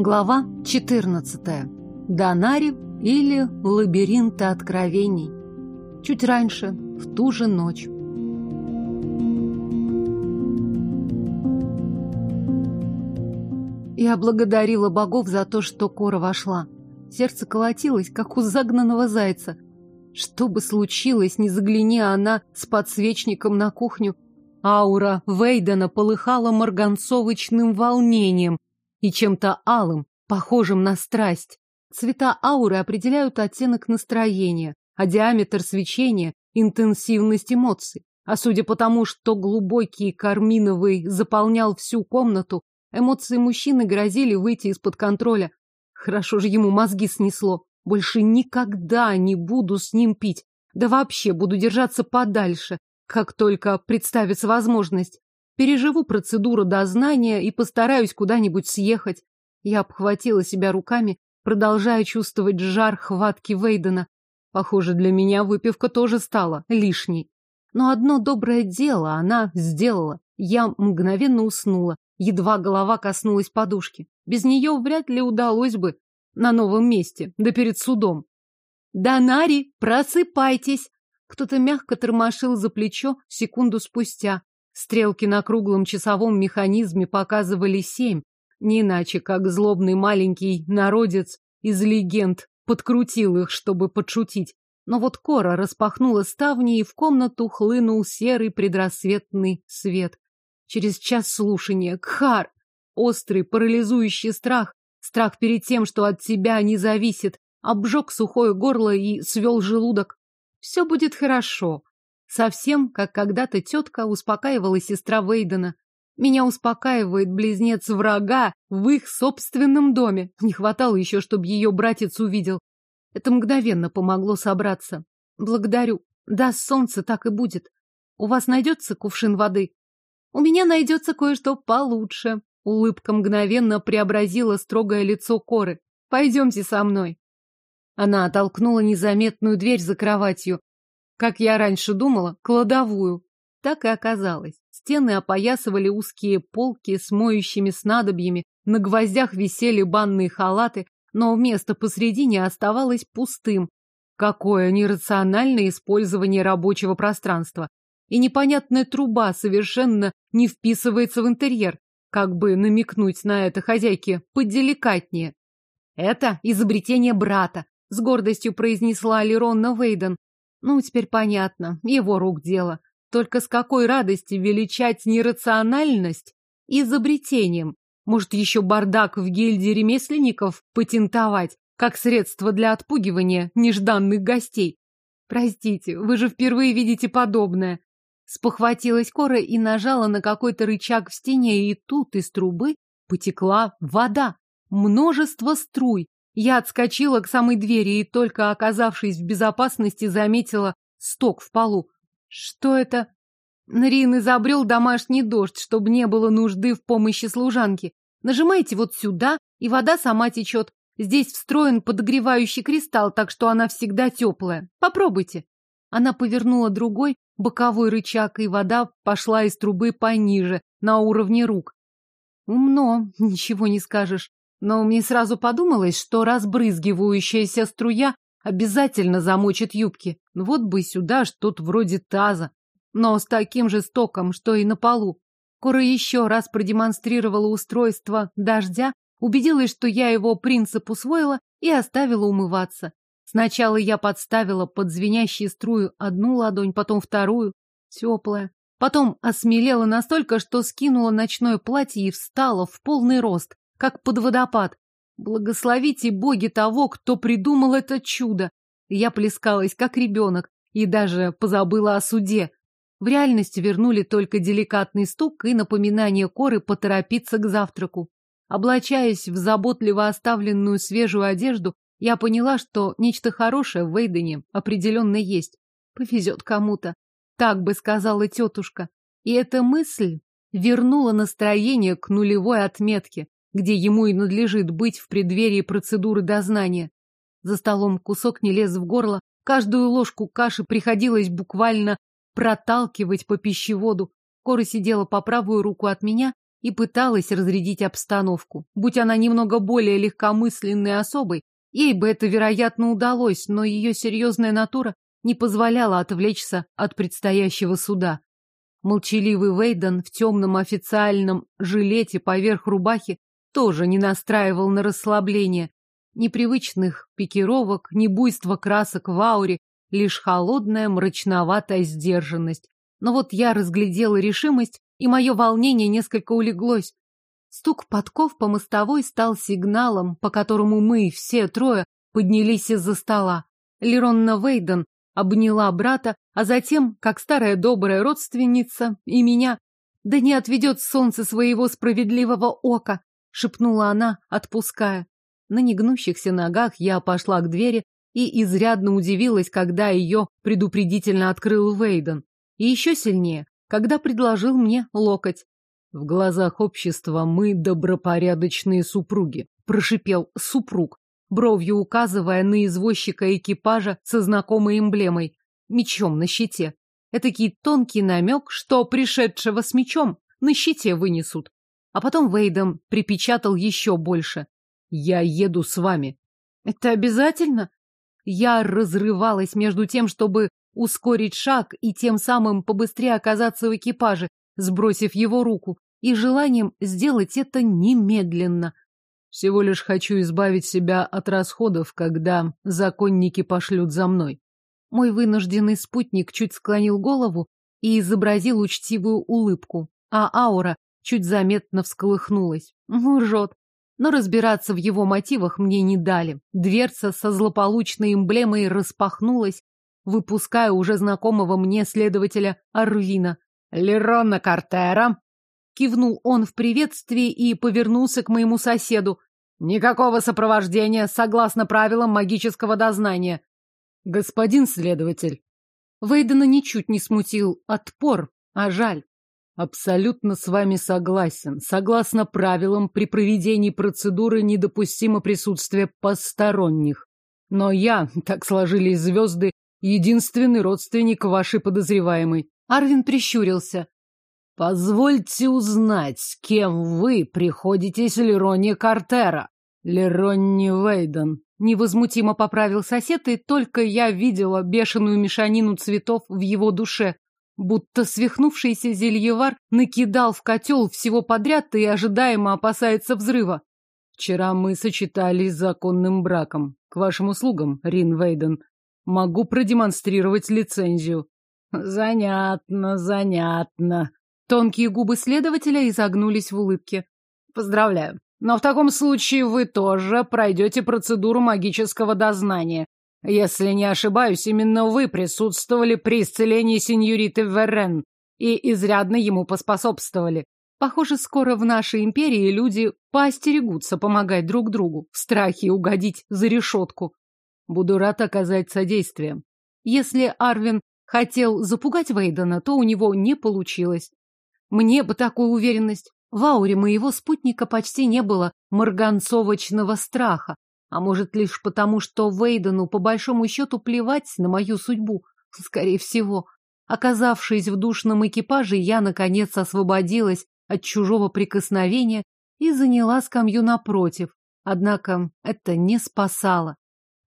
Глава 14. Донари или лабиринты откровений. Чуть раньше, в ту же ночь. Я благодарила богов за то, что Кора вошла. Сердце колотилось, как у загнанного зайца. Что бы случилось, не загляни она с подсвечником на кухню. Аура Вейдена полыхала марганцовочным волнением, и чем-то алым, похожим на страсть. Цвета ауры определяют оттенок настроения, а диаметр свечения – интенсивность эмоций. А судя по тому, что глубокий карминовый заполнял всю комнату, эмоции мужчины грозили выйти из-под контроля. Хорошо же ему мозги снесло. Больше никогда не буду с ним пить. Да вообще буду держаться подальше, как только представится возможность. Переживу процедуру дознания и постараюсь куда-нибудь съехать. Я обхватила себя руками, продолжая чувствовать жар хватки Вейдена. Похоже, для меня выпивка тоже стала лишней. Но одно доброе дело она сделала. Я мгновенно уснула, едва голова коснулась подушки. Без нее вряд ли удалось бы на новом месте, да перед судом. «Донари, просыпайтесь!» Кто-то мягко тормошил за плечо секунду спустя. Стрелки на круглом часовом механизме показывали семь, не иначе, как злобный маленький народец из легенд подкрутил их, чтобы подшутить. Но вот Кора распахнула ставни, и в комнату хлынул серый предрассветный свет. Через час слушания Кхар! Острый, парализующий страх, страх перед тем, что от тебя не зависит, обжег сухое горло и свел желудок. Все будет хорошо. Совсем, как когда-то тетка успокаивала сестра Вейдена. Меня успокаивает близнец врага в их собственном доме. Не хватало еще, чтобы ее братец увидел. Это мгновенно помогло собраться. Благодарю. Да, солнце так и будет. У вас найдется кувшин воды? У меня найдется кое-что получше. Улыбка мгновенно преобразила строгое лицо Коры. Пойдемте со мной. Она оттолкнула незаметную дверь за кроватью, как я раньше думала, кладовую. Так и оказалось. Стены опоясывали узкие полки с моющими снадобьями, на гвоздях висели банные халаты, но место посредине оставалось пустым. Какое нерациональное использование рабочего пространства. И непонятная труба совершенно не вписывается в интерьер. Как бы намекнуть на это хозяйке поделикатнее. Это изобретение брата, с гордостью произнесла Алиронна Вейден, ну, теперь понятно, его рук дело. Только с какой радости величать нерациональность изобретением? Может, еще бардак в гильдии ремесленников патентовать, как средство для отпугивания нежданных гостей? Простите, вы же впервые видите подобное. Спохватилась Кора и нажала на какой-то рычаг в стене, и тут из трубы потекла вода. Множество струй, я отскочила к самой двери и, только оказавшись в безопасности, заметила сток в полу. Что это? Нрин изобрел домашний дождь, чтобы не было нужды в помощи служанки. Нажимаете вот сюда, и вода сама течет. Здесь встроен подогревающий кристалл, так что она всегда теплая. Попробуйте. Она повернула другой, боковой рычаг, и вода пошла из трубы пониже, на уровне рук. Умно, ничего не скажешь. Но мне сразу подумалось, что разбрызгивающаяся струя обязательно замочит юбки. Вот бы сюда что-то вроде таза, но с таким же стоком, что и на полу. Кора еще раз продемонстрировала устройство дождя, убедилась, что я его принцип усвоила и оставила умываться. Сначала я подставила под звенящие струю одну ладонь, потом вторую, теплая. Потом осмелела настолько, что скинула ночное платье и встала в полный рост, как под водопад. Благословите боги того, кто придумал это чудо. Я плескалась, как ребенок, и даже позабыла о суде. В реальности вернули только деликатный стук и напоминание Коры поторопиться к завтраку. Облачаясь в заботливо оставленную свежую одежду, я поняла, что нечто хорошее в Вейдене определенно есть. Повезет кому-то. Так бы сказала тетушка. И эта мысль вернула настроение к нулевой отметке где ему и надлежит быть в преддверии процедуры дознания. За столом кусок не лез в горло, каждую ложку каши приходилось буквально проталкивать по пищеводу. Кора сидела по правую руку от меня, и пыталась разрядить обстановку. Будь она немного более легкомысленной особой, ей бы это, вероятно, удалось, но ее серьезная натура не позволяла отвлечься от предстоящего суда. Молчаливый Вейден в темном официальном жилете поверх рубахи тоже не настраивал на расслабление. Непривычных пикировок, ни буйства красок в ауре, лишь холодная мрачноватая сдержанность. Но вот я разглядела решимость, и мое волнение несколько улеглось. Стук подков по мостовой стал сигналом, по которому мы, все трое, поднялись из-за стола. Леронна Вейден обняла брата, а затем, как старая добрая родственница, и меня. «Да не отведет солнце своего справедливого ока!» — шепнула она, отпуская. На негнущихся ногах я пошла к двери и изрядно удивилась, когда ее предупредительно открыл Вейден. И еще сильнее, когда предложил мне локоть. В глазах общества мы добропорядочные супруги, прошипел супруг, бровью указывая на извозчика экипажа со знакомой эмблемой — мечом на щите. Этакий тонкий намек, что пришедшего с мечом на щите вынесут. А потом Вейдом припечатал еще больше. «Я еду с вами». «Это обязательно?» Я разрывалась между тем, чтобы ускорить шаг и тем самым побыстрее оказаться в экипаже, сбросив его руку, и желанием сделать это немедленно. Всего лишь хочу избавить себя от расходов, когда законники пошлют за мной. Мой вынужденный спутник чуть склонил голову и изобразил учтивую улыбку, а аура чуть заметно всколыхнулась. Лжет. Но разбираться в его мотивах мне не дали. Дверца со злополучной эмблемой распахнулась, выпуская уже знакомого мне следователя Арвина. «Лерона Картера!» Кивнул он в приветствии и повернулся к моему соседу. «Никакого сопровождения, согласно правилам магического дознания». «Господин следователь». Вейдена ничуть не смутил отпор, а жаль. Абсолютно с вами согласен. Согласно правилам, при проведении процедуры недопустимо присутствие посторонних. Но я, так сложились звезды, единственный родственник вашей подозреваемой. Арвин прищурился. Позвольте узнать, с кем вы приходитесь Лероне Картера. Леронни Вейден. Невозмутимо поправил сосед, и только я видела бешеную мешанину цветов в его душе. Будто свихнувшийся зельевар накидал в котел всего подряд и ожидаемо опасается взрыва. Вчера мы сочетались законным браком. К вашим услугам, Рин Вейден. Могу продемонстрировать лицензию. Занятно, занятно. Тонкие губы следователя изогнулись в улыбке. Поздравляю. Но в таком случае вы тоже пройдете процедуру магического дознания. Если не ошибаюсь, именно вы присутствовали при исцелении сеньориты Верен и изрядно ему поспособствовали. Похоже, скоро в нашей империи люди поостерегутся помогать друг другу в страхе угодить за решетку. Буду рад оказать содействие. Если Арвин хотел запугать Вейдена, то у него не получилось. Мне бы такую уверенность. В ауре моего спутника почти не было марганцовочного страха. А может, лишь потому, что Вейдену по большому счету плевать на мою судьбу. Скорее всего. Оказавшись в душном экипаже, я, наконец, освободилась от чужого прикосновения и заняла скамью напротив. Однако это не спасало.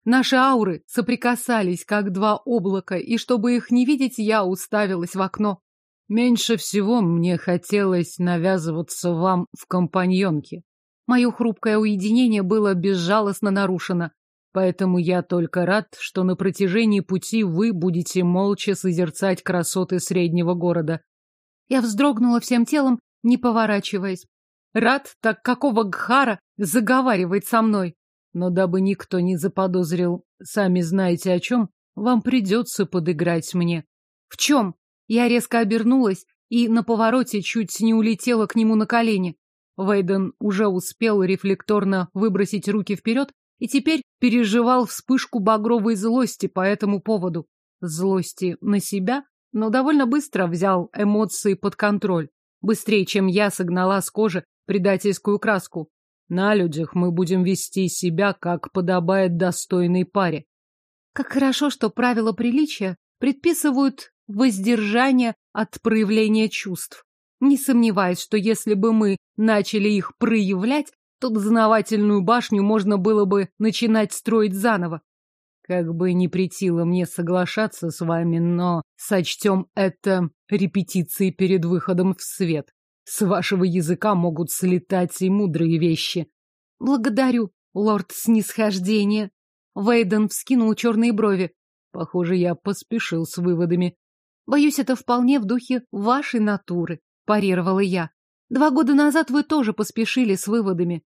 Наши ауры соприкасались, как два облака, и чтобы их не видеть, я уставилась в окно. Меньше всего мне хотелось навязываться вам в компаньонке. Мое хрупкое уединение было безжалостно нарушено, поэтому я только рад, что на протяжении пути вы будете молча созерцать красоты среднего города. Я вздрогнула всем телом, не поворачиваясь. Рад, так какого гхара заговаривает со мной? Но дабы никто не заподозрил, сами знаете о чем, вам придется подыграть мне. В чем? Я резко обернулась и на повороте чуть не улетела к нему на колени. Вейден уже успел рефлекторно выбросить руки вперед и теперь переживал вспышку багровой злости по этому поводу. Злости на себя, но довольно быстро взял эмоции под контроль. Быстрее, чем я согнала с кожи предательскую краску. На людях мы будем вести себя, как подобает достойной паре. Как хорошо, что правила приличия предписывают воздержание от проявления чувств. Не сомневаюсь, что если бы мы начали их проявлять, то дознавательную башню можно было бы начинать строить заново. Как бы не притило мне соглашаться с вами, но сочтем это репетицией перед выходом в свет. С вашего языка могут слетать и мудрые вещи. Благодарю, лорд снисхождения. Вейден вскинул черные брови. Похоже, я поспешил с выводами. Боюсь, это вполне в духе вашей натуры, парировала я. Два года назад вы тоже поспешили с выводами.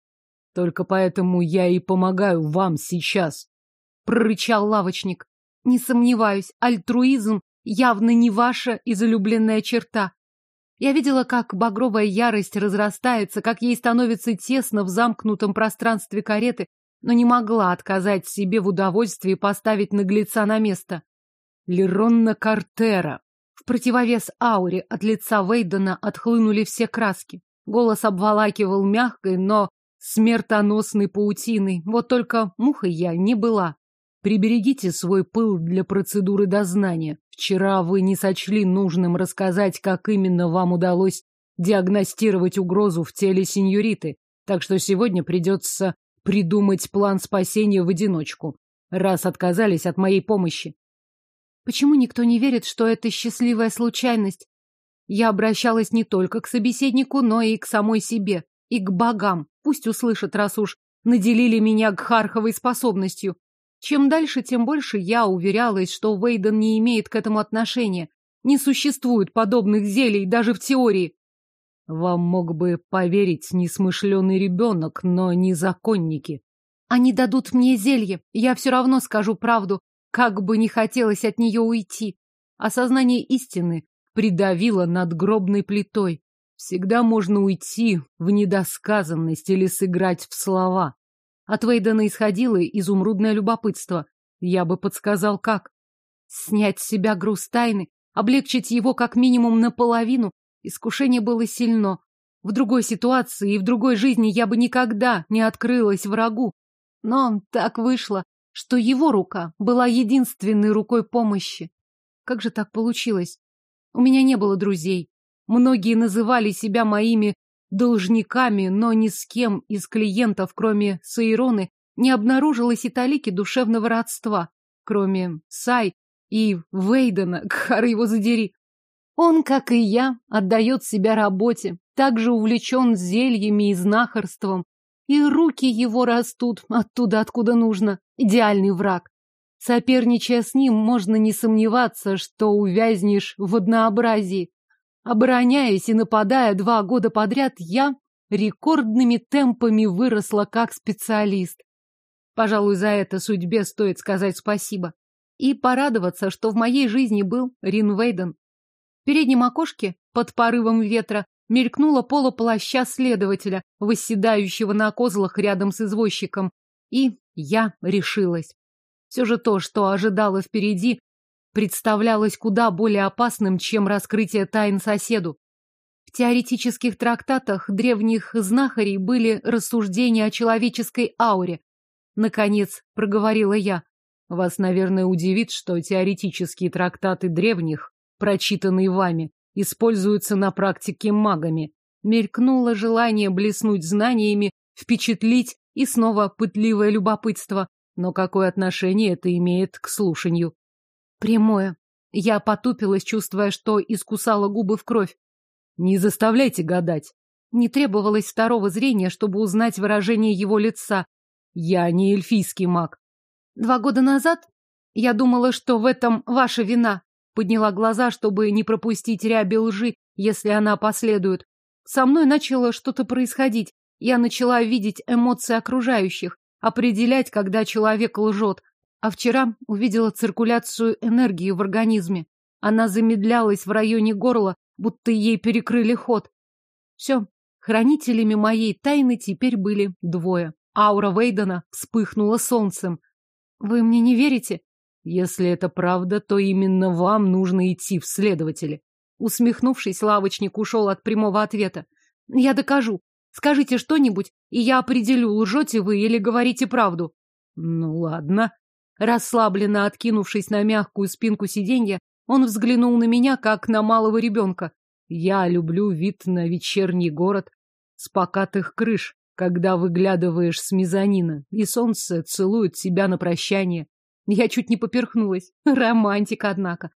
Только поэтому я и помогаю вам сейчас, прорычал лавочник. Не сомневаюсь, альтруизм явно не ваша излюбленная черта. Я видела, как багровая ярость разрастается, как ей становится тесно в замкнутом пространстве кареты, но не могла отказать себе в удовольствии поставить наглеца на место. Леронна Картера. В противовес ауре от лица Вейдена отхлынули все краски. Голос обволакивал мягкой, но смертоносной паутиной. Вот только мухой я не была. Приберегите свой пыл для процедуры дознания. Вчера вы не сочли нужным рассказать, как именно вам удалось диагностировать угрозу в теле сеньориты, так что сегодня придется придумать план спасения в одиночку, раз отказались от моей помощи. Почему никто не верит, что это счастливая случайность? Я обращалась не только к собеседнику, но и к самой себе, и к богам. Пусть услышат, раз уж наделили меня гхарховой способностью. Чем дальше, тем больше я уверялась, что Вейден не имеет к этому отношения. Не существует подобных зелий даже в теории. Вам мог бы поверить несмышленый ребенок, но не законники. Они дадут мне зелье, я все равно скажу правду, как бы не хотелось от нее уйти. Осознание истины придавило над гробной плитой. Всегда можно уйти в недосказанность или сыграть в слова. От Вейдена исходило изумрудное любопытство. Я бы подсказал, как. Снять с себя груз тайны, облегчить его как минимум наполовину. Искушение было сильно. В другой ситуации и в другой жизни я бы никогда не открылась врагу. Но так вышло, что его рука была единственной рукой помощи. Как же так получилось? У меня не было друзей. Многие называли себя моими должниками, но ни с кем из клиентов, кроме Саироны, не обнаружилось и талики душевного родства, кроме Сай и Вейдена, кхар его задери. Он, как и я, отдает себя работе, также увлечен зельями и знахарством, и руки его растут оттуда, откуда нужно. Идеальный враг. Соперничая с ним, можно не сомневаться, что увязнешь в однообразии. Обороняясь и нападая два года подряд, я рекордными темпами выросла как специалист. Пожалуй, за это судьбе стоит сказать спасибо. И порадоваться, что в моей жизни был Рин Вейден. В переднем окошке, под порывом ветра, мелькнуло поло плаща следователя, восседающего на козлах рядом с извозчиком. И я решилась. Все же то, что ожидало впереди, представлялось куда более опасным, чем раскрытие тайн соседу. В теоретических трактатах древних знахарей были рассуждения о человеческой ауре. Наконец, проговорила я. Вас, наверное, удивит, что теоретические трактаты древних, прочитанные вами, используются на практике магами. Мелькнуло желание блеснуть знаниями, впечатлить и снова пытливое любопытство. Но какое отношение это имеет к слушанию? Прямое. Я потупилась, чувствуя, что искусала губы в кровь. Не заставляйте гадать. Не требовалось второго зрения, чтобы узнать выражение его лица. Я не эльфийский маг. Два года назад я думала, что в этом ваша вина. Подняла глаза, чтобы не пропустить ряби лжи, если она последует. Со мной начало что-то происходить. Я начала видеть эмоции окружающих, определять, когда человек лжет, а вчера увидела циркуляцию энергии в организме. Она замедлялась в районе горла, будто ей перекрыли ход. Все, хранителями моей тайны теперь были двое. Аура Вейдена вспыхнула солнцем. Вы мне не верите? Если это правда, то именно вам нужно идти в следователи. Усмехнувшись, лавочник ушел от прямого ответа. Я докажу. Скажите что-нибудь, и я определю, лжете вы или говорите правду. Ну ладно. Расслабленно откинувшись на мягкую спинку сиденья, он взглянул на меня, как на малого ребенка. Я люблю вид на вечерний город с покатых крыш, когда выглядываешь с мезонина, и солнце целует тебя на прощание. Я чуть не поперхнулась. Романтика, однако.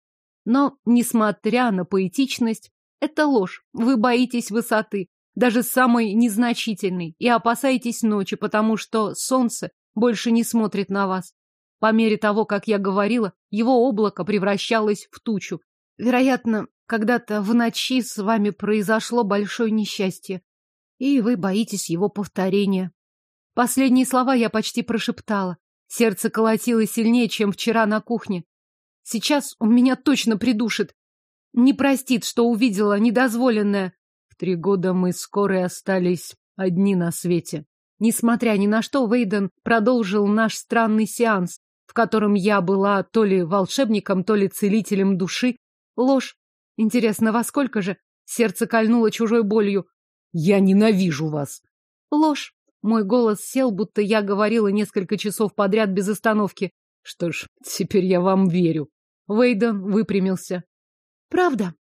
Но, несмотря на поэтичность, это ложь. Вы боитесь высоты, даже самой незначительной, и опасаетесь ночи, потому что солнце больше не смотрит на вас. По мере того, как я говорила, его облако превращалось в тучу. Вероятно, когда-то в ночи с вами произошло большое несчастье, и вы боитесь его повторения. Последние слова я почти прошептала. Сердце колотилось сильнее, чем вчера на кухне. Сейчас он меня точно придушит. Не простит, что увидела недозволенное. В три года мы скоро остались одни на свете. Несмотря ни на что, Вейден продолжил наш странный сеанс, в котором я была то ли волшебником, то ли целителем души. Ложь. Интересно, во сколько же? Сердце кольнуло чужой болью. Я ненавижу вас. Ложь. Мой голос сел, будто я говорила несколько часов подряд без остановки. Что ж, теперь я вам верю. Вейден выпрямился. Правда?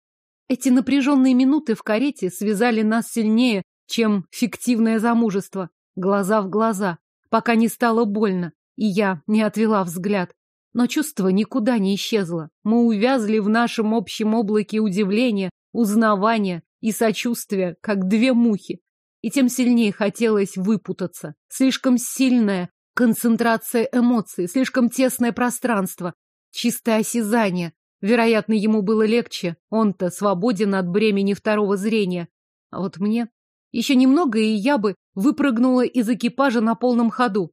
Эти напряженные минуты в карете связали нас сильнее, чем фиктивное замужество. Глаза в глаза, пока не стало больно, и я не отвела взгляд. Но чувство никуда не исчезло. Мы увязли в нашем общем облаке удивления, узнавания и сочувствия, как две мухи. И тем сильнее хотелось выпутаться. Слишком сильная концентрация эмоций, слишком тесное пространство, чистое осязание. Вероятно, ему было легче. Он-то свободен от бремени второго зрения. А вот мне еще немного, и я бы выпрыгнула из экипажа на полном ходу.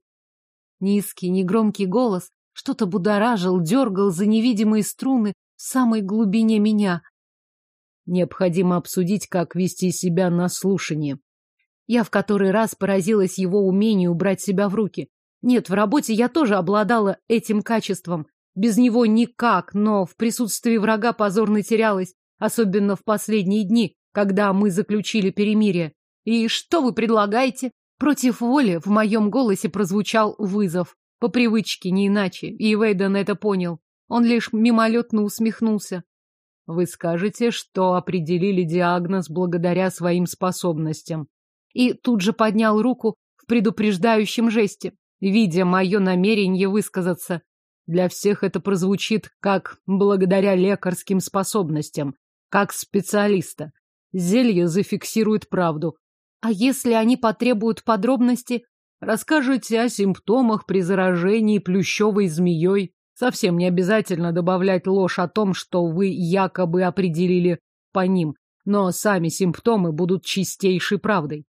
Низкий, негромкий голос что-то будоражил, дергал за невидимые струны в самой глубине меня. Необходимо обсудить, как вести себя на слушании. Я в который раз поразилась его умению брать себя в руки. Нет, в работе я тоже обладала этим качеством. Без него никак, но в присутствии врага позорно терялась, особенно в последние дни, когда мы заключили перемирие. И что вы предлагаете? Против воли в моем голосе прозвучал вызов. По привычке, не иначе. И Вейден это понял. Он лишь мимолетно усмехнулся. Вы скажете, что определили диагноз благодаря своим способностям. И тут же поднял руку в предупреждающем жесте, видя мое намерение высказаться. Для всех это прозвучит как благодаря лекарским способностям, как специалиста. Зелье зафиксирует правду, а если они потребуют подробности? Расскажите о симптомах при заражении плющевой змеей. Совсем не обязательно добавлять ложь о том, что вы якобы определили по ним, но сами симптомы будут чистейшей правдой.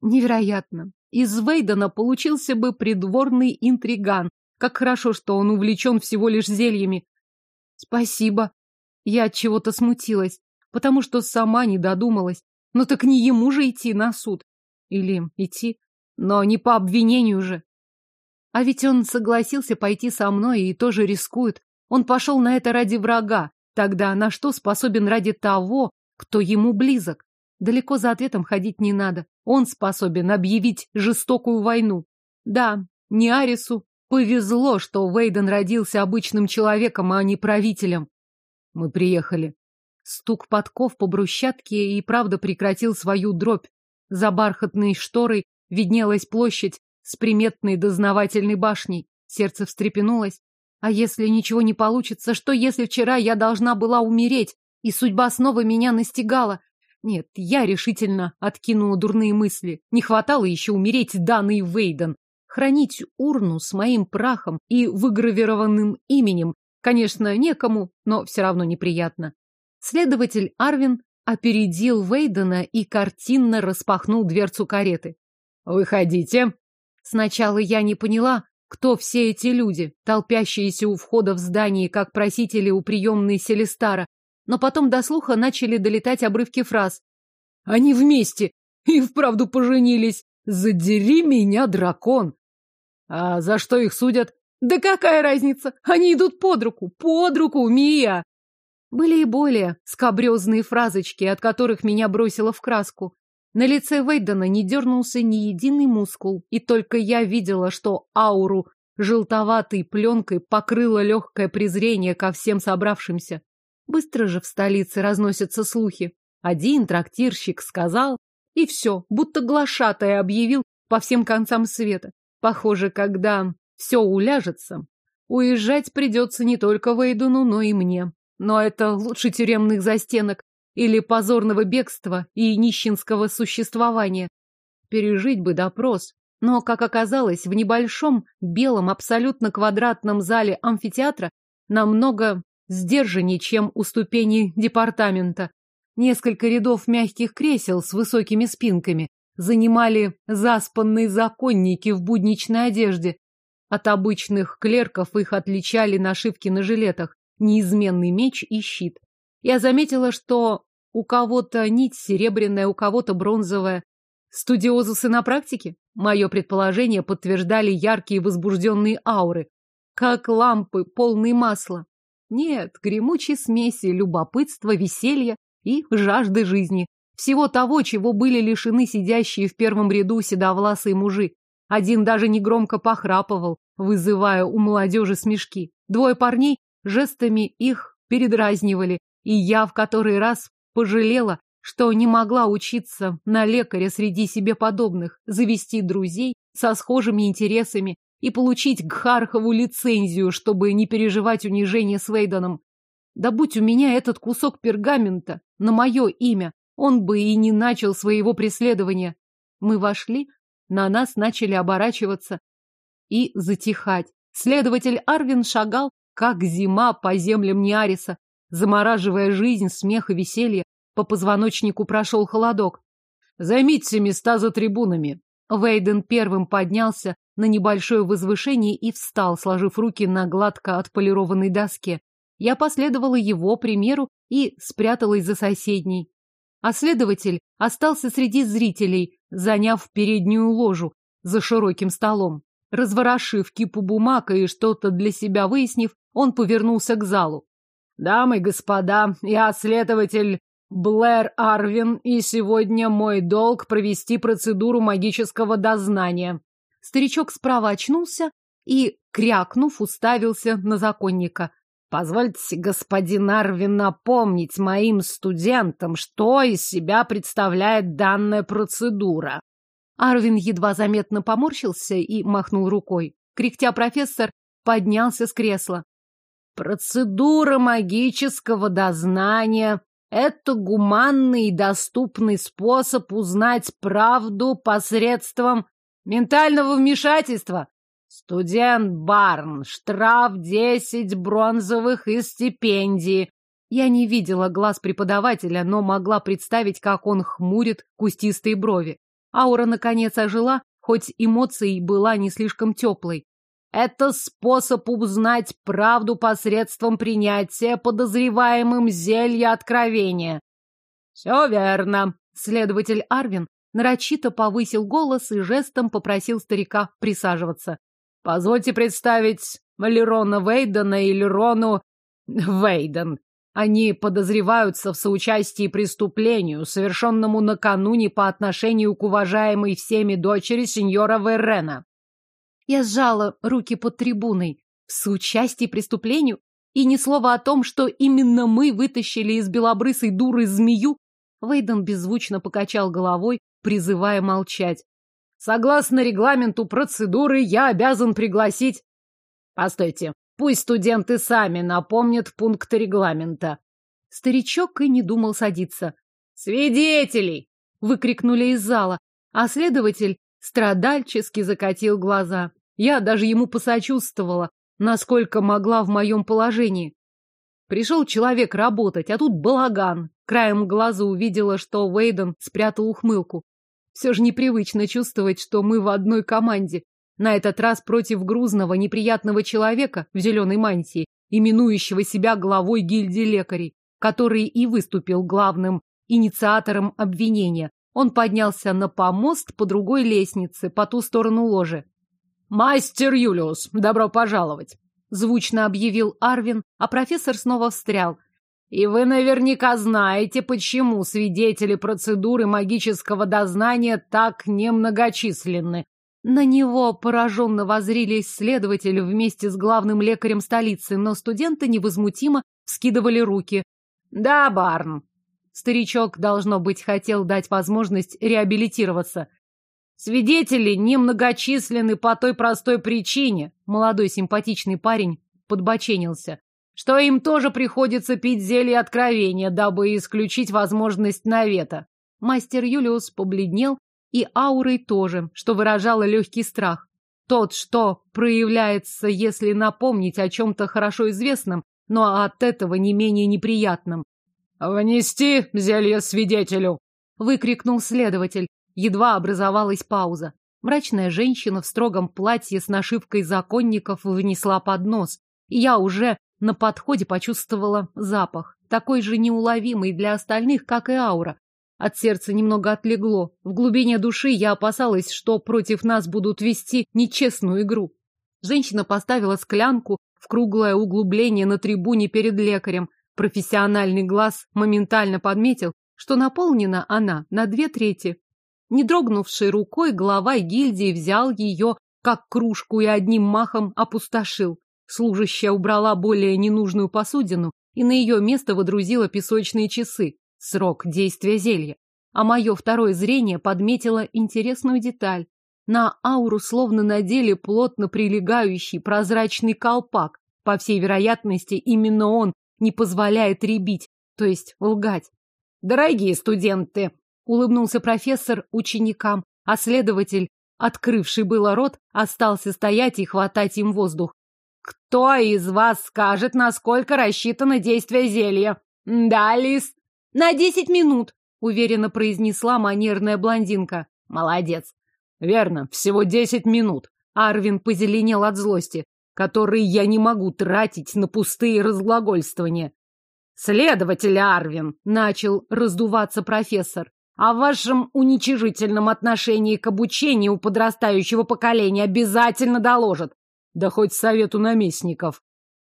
Невероятно. Из Вейдена получился бы придворный интриган. Как хорошо, что он увлечен всего лишь зельями. Спасибо. Я от чего-то смутилась, потому что сама не додумалась. Ну так не ему же идти на суд. Или идти, но не по обвинению же. А ведь он согласился пойти со мной и тоже рискует. Он пошел на это ради врага. Тогда на что способен ради того, кто ему близок? Далеко за ответом ходить не надо. Он способен объявить жестокую войну. Да, не Арису повезло, что Вейден родился обычным человеком, а не правителем. Мы приехали. Стук подков по брусчатке и правда прекратил свою дробь. За бархатной шторой виднелась площадь с приметной дознавательной башней. Сердце встрепенулось. А если ничего не получится, что если вчера я должна была умереть, и судьба снова меня настигала? Нет, я решительно откинула дурные мысли. Не хватало еще умереть Данный Вейден. Хранить урну с моим прахом и выгравированным именем, конечно, некому, но все равно неприятно. Следователь Арвин опередил Вейдена и картинно распахнул дверцу кареты. «Выходите». Сначала я не поняла, кто все эти люди, толпящиеся у входа в здание, как просители у приемной Селестара, но потом до слуха начали долетать обрывки фраз. «Они вместе и вправду поженились! Задери меня, дракон!» «А за что их судят?» «Да какая разница? Они идут под руку! Под руку, Мия!» Были и более скабрезные фразочки, от которых меня бросило в краску. На лице Вейдена не дернулся ни единый мускул, и только я видела, что ауру желтоватой пленкой покрыло легкое презрение ко всем собравшимся. Быстро же в столице разносятся слухи. Один трактирщик сказал, и все, будто глашатая объявил по всем концам света. Похоже, когда все уляжется, уезжать придется не только Вейдуну, но и мне. Но это лучше тюремных застенок или позорного бегства и нищенского существования. Пережить бы допрос. Но, как оказалось, в небольшом, белом, абсолютно квадратном зале амфитеатра намного сдержаннее, чем у ступеней департамента. Несколько рядов мягких кресел с высокими спинками занимали заспанные законники в будничной одежде. От обычных клерков их отличали нашивки на жилетах, неизменный меч и щит. Я заметила, что у кого-то нить серебряная, у кого-то бронзовая. Студиозусы на практике? Мое предположение подтверждали яркие возбужденные ауры, как лампы, полные масла. Нет, гремучей смеси любопытства, веселья и жажды жизни. Всего того, чего были лишены сидящие в первом ряду седовласые мужи. Один даже негромко похрапывал, вызывая у молодежи смешки. Двое парней жестами их передразнивали, и я в который раз пожалела, что не могла учиться на лекаря среди себе подобных, завести друзей со схожими интересами и получить Гхархову лицензию, чтобы не переживать унижение с Вейденом. Да будь у меня этот кусок пергамента на мое имя, он бы и не начал своего преследования. Мы вошли, на нас начали оборачиваться и затихать. Следователь Арвин шагал, как зима по землям Ниариса, замораживая жизнь, смех и веселье. По позвоночнику прошел холодок. «Займите места за трибунами». Вейден первым поднялся на небольшое возвышение и встал, сложив руки на гладко отполированной доске. Я последовала его примеру и спряталась за соседней. А следователь остался среди зрителей, заняв переднюю ложу за широким столом. Разворошив кипу бумаг и что-то для себя выяснив, он повернулся к залу. «Дамы и господа, я следователь Блэр Арвин, и сегодня мой долг провести процедуру магического дознания». Старичок справа очнулся и, крякнув, уставился на законника. Позвольте, господин Арвин, напомнить моим студентам, что из себя представляет данная процедура. Арвин едва заметно поморщился и махнул рукой. Кряхтя профессор поднялся с кресла. Процедура магического дознания — это гуманный и доступный способ узнать правду посредством ментального вмешательства, Студент Барн, штраф десять бронзовых и стипендии. Я не видела глаз преподавателя, но могла представить, как он хмурит кустистые брови. Аура, наконец, ожила, хоть эмоция была не слишком теплой. Это способ узнать правду посредством принятия подозреваемым зелья откровения. Все верно. Следователь Арвин нарочито повысил голос и жестом попросил старика присаживаться. Позвольте представить Малерона Вейдена и Лерону Вейден. Они подозреваются в соучастии преступлению, совершенному накануне по отношению к уважаемой всеми дочери сеньора Веррена. Я сжала руки под трибуной. В соучастии преступлению? И ни слова о том, что именно мы вытащили из белобрысой дуры змею? Вейден беззвучно покачал головой, призывая молчать. Согласно регламенту процедуры, я обязан пригласить... Постойте, пусть студенты сами напомнят пункты регламента. Старичок и не думал садиться. «Свидетелей!» — выкрикнули из зала, а следователь страдальчески закатил глаза. Я даже ему посочувствовала, насколько могла в моем положении. Пришел человек работать, а тут балаган. Краем глаза увидела, что Уэйден спрятал ухмылку. Все же непривычно чувствовать, что мы в одной команде. На этот раз против грузного, неприятного человека в зеленой мантии, именующего себя главой гильдии лекарей, который и выступил главным инициатором обвинения. Он поднялся на помост по другой лестнице, по ту сторону ложи. «Мастер Юлиус, добро пожаловать!» Звучно объявил Арвин, а профессор снова встрял. И вы наверняка знаете, почему свидетели процедуры магического дознания так немногочисленны. На него пораженно возрились следователи вместе с главным лекарем столицы, но студенты невозмутимо скидывали руки. Да, Барн. Старичок, должно быть, хотел дать возможность реабилитироваться. Свидетели немногочисленны по той простой причине, молодой симпатичный парень подбоченился, что им тоже приходится пить зелье откровения, дабы исключить возможность навета. Мастер Юлиус побледнел, и аурой тоже, что выражало легкий страх. Тот, что проявляется, если напомнить о чем-то хорошо известном, но от этого не менее неприятном. «Внести зелье свидетелю!» — выкрикнул следователь. Едва образовалась пауза. Мрачная женщина в строгом платье с нашивкой законников внесла поднос, и я уже на подходе почувствовала запах, такой же неуловимый для остальных, как и аура. От сердца немного отлегло. В глубине души я опасалась, что против нас будут вести нечестную игру. Женщина поставила склянку в круглое углубление на трибуне перед лекарем. Профессиональный глаз моментально подметил, что наполнена она на две трети. Не дрогнувшей рукой глава гильдии взял ее как кружку и одним махом опустошил. Служащая убрала более ненужную посудину и на ее место водрузила песочные часы срок действия зелья. А мое второе зрение подметило интересную деталь. На ауру словно надели плотно прилегающий прозрачный колпак. По всей вероятности, именно он не позволяет ребить, то есть лгать. «Дорогие студенты!» — улыбнулся профессор ученикам, а следователь, открывший было рот, остался стоять и хватать им воздух. «Кто из вас скажет, насколько рассчитано действие зелья?» «Да, Лис?» «На десять минут», — уверенно произнесла манерная блондинка. «Молодец». «Верно, всего десять минут». Арвин позеленел от злости, которые я не могу тратить на пустые разглагольствования. «Следователь Арвин», — начал раздуваться профессор, «о вашем уничижительном отношении к обучению у подрастающего поколения обязательно доложат. Да хоть совету наместников».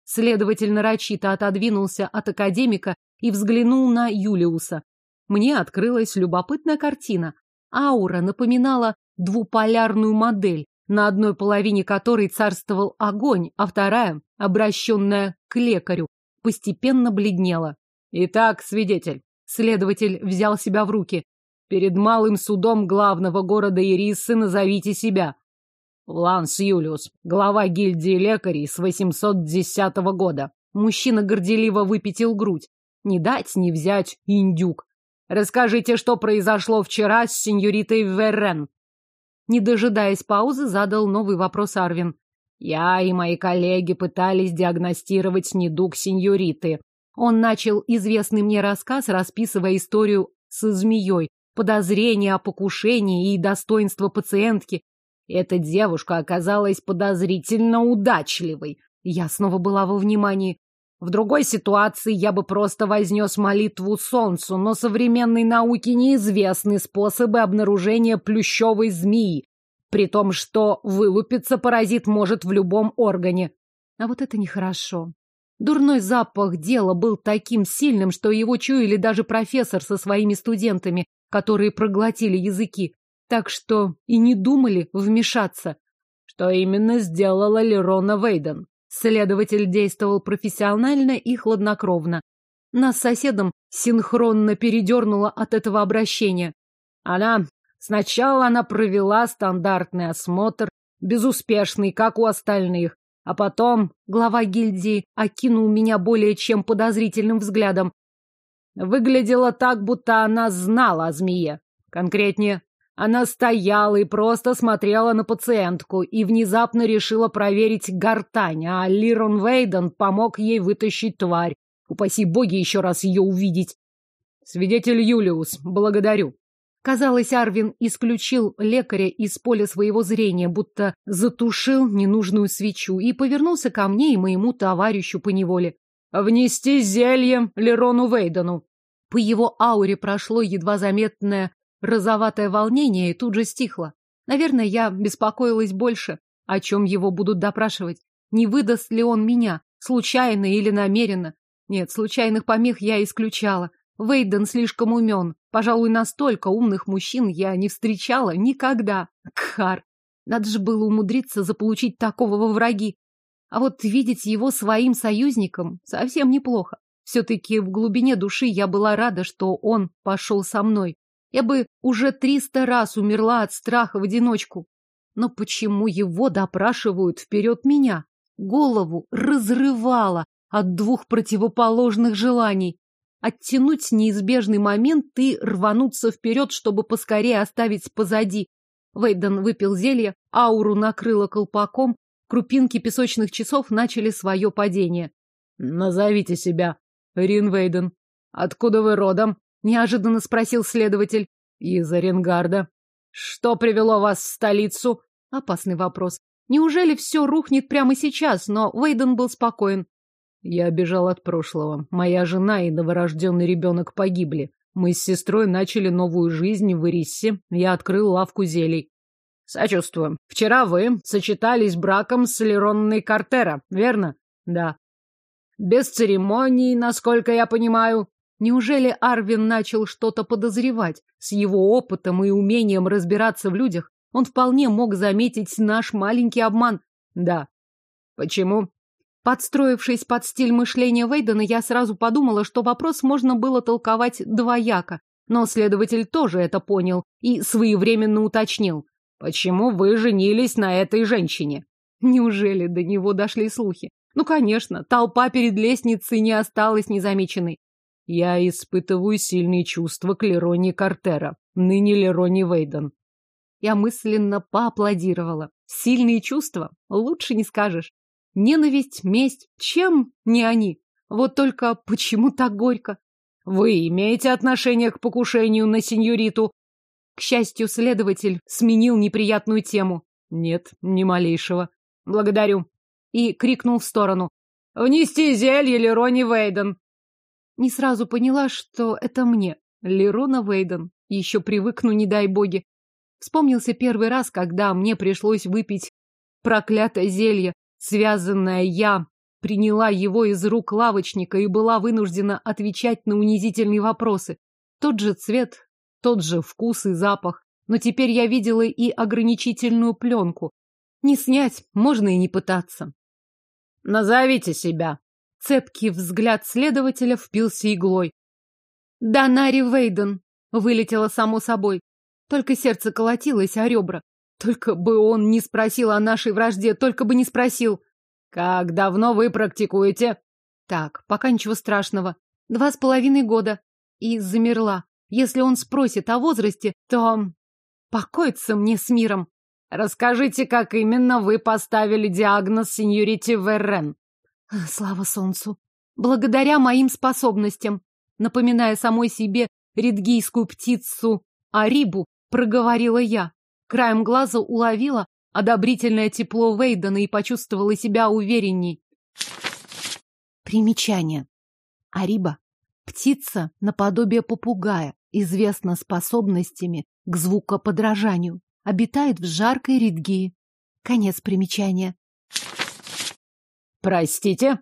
Следователь нарочито отодвинулся от академика и взглянул на Юлиуса. Мне открылась любопытная картина. Аура напоминала двуполярную модель, на одной половине которой царствовал огонь, а вторая, обращенная к лекарю, постепенно бледнела. Итак, свидетель. Следователь взял себя в руки. Перед малым судом главного города Ирисы назовите себя. Ланс Юлиус, глава гильдии лекарей с 810 года. Мужчина горделиво выпятил грудь. Не дать, не взять, индюк. Расскажите, что произошло вчера с сеньоритой Веррен. Не дожидаясь паузы, задал новый вопрос Арвин. Я и мои коллеги пытались диагностировать недуг сеньориты. Он начал известный мне рассказ, расписывая историю со змеей, подозрения о покушении и достоинство пациентки. Эта девушка оказалась подозрительно удачливой. Я снова была во внимании. В другой ситуации я бы просто вознес молитву солнцу, но современной науке неизвестны способы обнаружения плющевой змеи, при том, что вылупиться паразит может в любом органе. А вот это нехорошо. Дурной запах дела был таким сильным, что его чуяли даже профессор со своими студентами, которые проглотили языки, так что и не думали вмешаться. Что именно сделала Лерона Вейден? Следователь действовал профессионально и хладнокровно. Нас с соседом синхронно передернуло от этого обращения. Она... Сначала она провела стандартный осмотр, безуспешный, как у остальных, а потом глава гильдии окинул меня более чем подозрительным взглядом. Выглядело так, будто она знала о змее. Конкретнее, она стояла и просто смотрела на пациентку и внезапно решила проверить гортань, а Лирон Вейден помог ей вытащить тварь. Упаси боги еще раз ее увидеть. Свидетель Юлиус, благодарю. Казалось, Арвин исключил лекаря из поля своего зрения, будто затушил ненужную свечу и повернулся ко мне и моему товарищу по неволе. «Внести зелье Лерону Вейдену». По его ауре прошло едва заметное Розоватое волнение и тут же стихло. Наверное, я беспокоилась больше, о чем его будут допрашивать. Не выдаст ли он меня, случайно или намеренно? Нет, случайных помех я исключала. Вейден слишком умен. Пожалуй, настолько умных мужчин я не встречала никогда. Кхар. Надо же было умудриться заполучить такого во враги. А вот видеть его своим союзником совсем неплохо. Все-таки в глубине души я была рада, что он пошел со мной. Я бы уже триста раз умерла от страха в одиночку. Но почему его допрашивают вперед меня? Голову разрывало от двух противоположных желаний. Оттянуть неизбежный момент и рвануться вперед, чтобы поскорее оставить позади. Вейден выпил зелье, ауру накрыло колпаком, крупинки песочных часов начали свое падение. «Назовите себя. Рин Вейден. Откуда вы родом?» — неожиданно спросил следователь. «Из Оренгарда. Что привело вас в столицу?» Опасный вопрос. Неужели все рухнет прямо сейчас, но Вейден был спокоен. Я бежал от прошлого. Моя жена и новорожденный ребенок погибли. Мы с сестрой начали новую жизнь в Ириссе. Я открыл лавку зелий. Сочувствую. Вчера вы сочетались браком с Леронной Картера, верно? Да. Без церемоний, насколько я понимаю. Неужели Арвин начал что-то подозревать? С его опытом и умением разбираться в людях он вполне мог заметить наш маленький обман. Да. Почему? Подстроившись под стиль мышления Вейдена, я сразу подумала, что вопрос можно было толковать двояко. Но следователь тоже это понял и своевременно уточнил. Почему вы женились на этой женщине? Неужели до него дошли слухи? Ну, конечно, толпа перед лестницей не осталась незамеченной. Я испытываю сильные чувства к Лероне Картера, ныне Лероне Вейден. Я мысленно поаплодировала. Сильные чувства? Лучше не скажешь. Ненависть, месть, чем не они? Вот только почему так горько? Вы имеете отношение к покушению на сеньориту? К счастью, следователь сменил неприятную тему. Нет, ни малейшего. Благодарю. И крикнул в сторону. Внести зелье Лерони Вейден. Не сразу поняла, что это мне. Лерона Вейден. Еще привыкну, не дай боги. Вспомнился первый раз, когда мне пришлось выпить проклятое зелье, связанное я приняла его из рук лавочника и была вынуждена отвечать на унизительные вопросы. Тот же цвет, тот же вкус и запах, но теперь я видела и ограничительную пленку. Не снять, можно и не пытаться. «Назовите себя!» Цепкий взгляд следователя впился иглой. «Донари Вейден!» Вылетело само собой. Только сердце колотилось о ребра. Только бы он не спросил о нашей вражде, только бы не спросил. Как давно вы практикуете? Так, пока ничего страшного. Два с половиной года. И замерла. Если он спросит о возрасте, то... Покоится мне с миром. Расскажите, как именно вы поставили диагноз сеньорите Веррен. Слава солнцу. Благодаря моим способностям. Напоминая самой себе редгийскую птицу Арибу, проговорила я. Краем глаза уловила одобрительное тепло Вейдена и почувствовала себя уверенней. Примечание. Ариба – птица наподобие попугая, известна способностями к звукоподражанию, обитает в жаркой редгии. Конец примечания. Простите?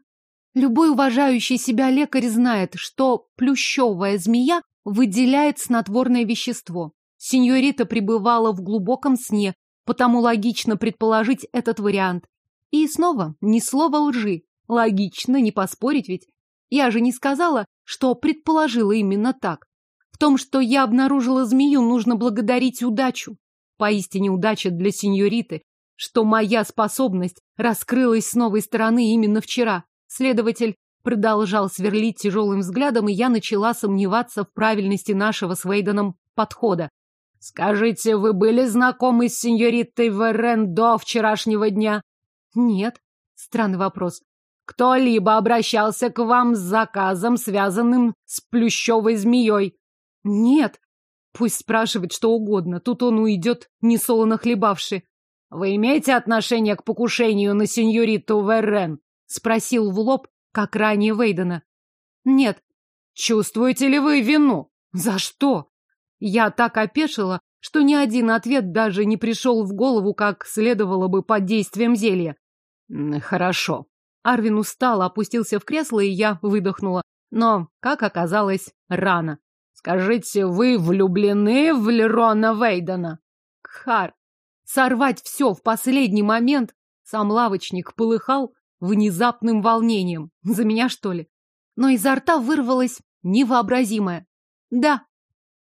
Любой уважающий себя лекарь знает, что плющевая змея выделяет снотворное вещество. Сеньорита пребывала в глубоком сне, потому логично предположить этот вариант. И снова ни слова лжи. Логично, не поспорить ведь. Я же не сказала, что предположила именно так. В том, что я обнаружила змею, нужно благодарить удачу. Поистине удача для сеньориты, что моя способность раскрылась с новой стороны именно вчера. Следователь продолжал сверлить тяжелым взглядом, и я начала сомневаться в правильности нашего с Вейденом подхода. Скажите, вы были знакомы с сеньоритой Верен до вчерашнего дня? Нет. Странный вопрос. Кто-либо обращался к вам с заказом, связанным с плющевой змеей? Нет. Пусть спрашивает что угодно. Тут он уйдет, несолоно хлебавши. Вы имеете отношение к покушению на сеньориту Верен? Спросил в лоб, как ранее Вейдена. Нет. Чувствуете ли вы вину? За что? Я так опешила, что ни один ответ даже не пришел в голову, как следовало бы под действием зелья. Хорошо. Арвин устал, опустился в кресло, и я выдохнула. Но, как оказалось, рано. Скажите, вы влюблены в Лерона Вейдена? Кхар. Сорвать все в последний момент. Сам лавочник полыхал внезапным волнением. За меня, что ли? но изо рта вырвалось невообразимое. Да,